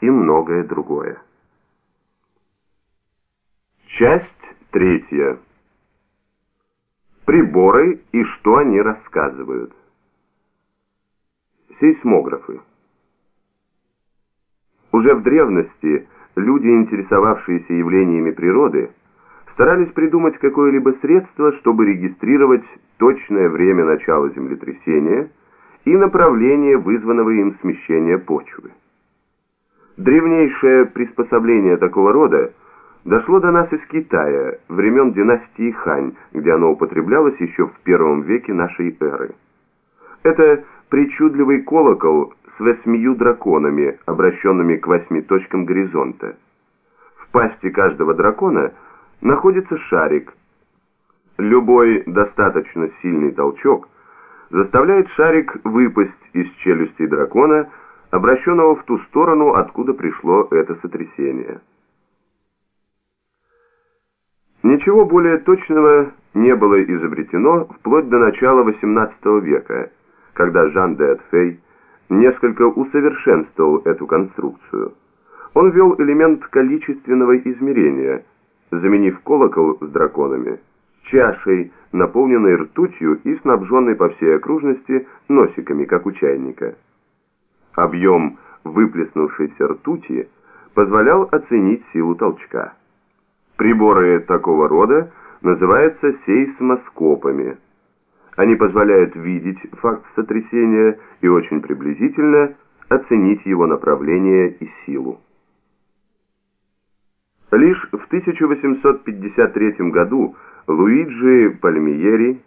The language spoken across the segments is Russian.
и многое другое. Часть третья. Приборы и что они рассказывают. Сейсмографы. Уже в древности люди, интересовавшиеся явлениями природы, старались придумать какое-либо средство, чтобы регистрировать точное время начала землетрясения и направление вызванного им смещения почвы. Древнейшее приспособление такого рода дошло до нас из Китая, времен династии Хань, где оно употреблялось еще в первом веке нашей эры. Это причудливый колокол с восьмию драконами, обращенными к восьми точкам горизонта. В пасти каждого дракона находится шарик. Любой достаточно сильный толчок заставляет шарик выпасть из челюсти дракона, обращенного в ту сторону, откуда пришло это сотрясение. Ничего более точного не было изобретено вплоть до начала XVIII века, когда Жан де Атфей несколько усовершенствовал эту конструкцию. Он ввел элемент количественного измерения, заменив колокол с драконами чашей, наполненной ртутью и снабженной по всей окружности носиками, как у чайника. Объем выплеснувшейся ртути позволял оценить силу толчка. Приборы такого рода называются сейсмоскопами. Они позволяют видеть факт сотрясения и очень приблизительно оценить его направление и силу. Лишь в 1853 году Луиджи Пальмиери,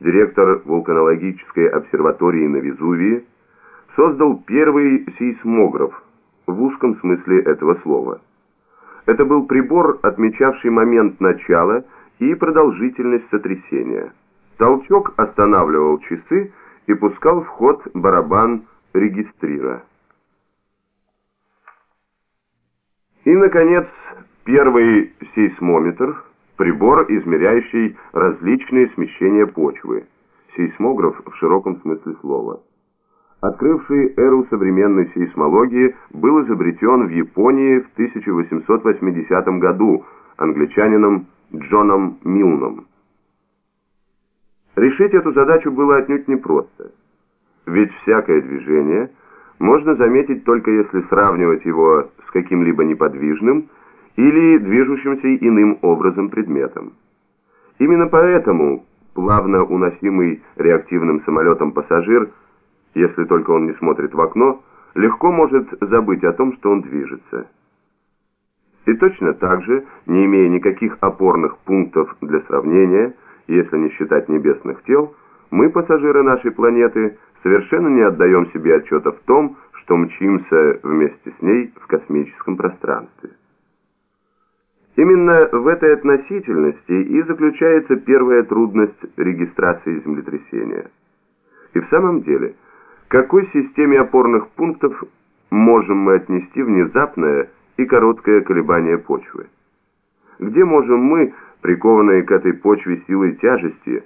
директор вулканологической обсерватории на Везувии, создал первый сейсмограф в узком смысле этого слова. Это был прибор, отмечавший момент начала и продолжительность сотрясения. Толчок останавливал часы и пускал в ход барабан регистрира. И, наконец, первый сейсмометр, прибор, измеряющий различные смещения почвы, сейсмограф в широком смысле слова открывший эру современной сейсмологии, был изобретен в Японии в 1880 году англичанином Джоном Милном. Решить эту задачу было отнюдь непросто, ведь всякое движение можно заметить только если сравнивать его с каким-либо неподвижным или движущимся иным образом предметом. Именно поэтому плавно уносимый реактивным самолетом пассажир – если только он не смотрит в окно, легко может забыть о том, что он движется. И точно так же, не имея никаких опорных пунктов для сравнения, если не считать небесных тел, мы, пассажиры нашей планеты, совершенно не отдаем себе отчета в том, что мчимся вместе с ней в космическом пространстве. Именно в этой относительности и заключается первая трудность регистрации землетрясения. И в самом деле – какой системе опорных пунктов можем мы отнести внезапное и короткое колебание почвы? Где можем мы, прикованные к этой почве силой тяжести,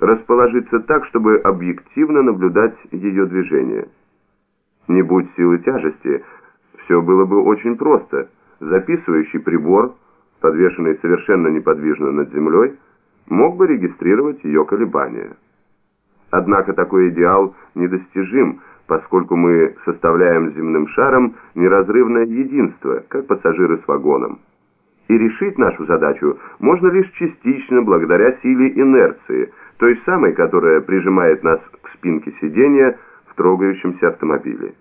расположиться так, чтобы объективно наблюдать ее движение? Не будь силы тяжести, все было бы очень просто. Записывающий прибор, подвешенный совершенно неподвижно над землей, мог бы регистрировать ее колебания. Однако такой идеал недостижим, поскольку мы составляем земным шаром неразрывное единство, как пассажиры с вагоном. И решить нашу задачу можно лишь частично благодаря силе инерции, той самой, которая прижимает нас к спинке сиденья в трогающемся автомобиле.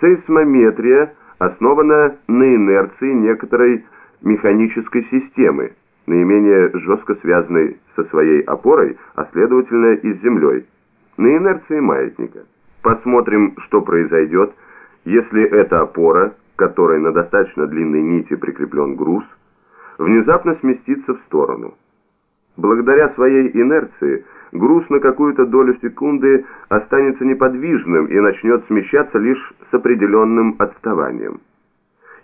Сейсмометрия основана на инерции некоторой механической системы, наименее жестко связанной со своей опорой, а следовательно и с землей, на инерции маятника. Посмотрим, что произойдет, если эта опора, которой на достаточно длинной нити прикреплен груз, внезапно сместится в сторону. Благодаря своей инерции груз на какую-то долю секунды останется неподвижным и начнет смещаться лишь с определенным отставанием.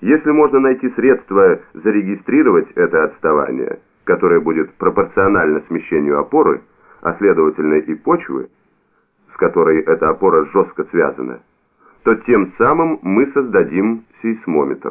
Если можно найти средства зарегистрировать это отставание, которое будет пропорционально смещению опоры, а следовательно и почвы, с которой эта опора жестко связана, то тем самым мы создадим сейсмометр.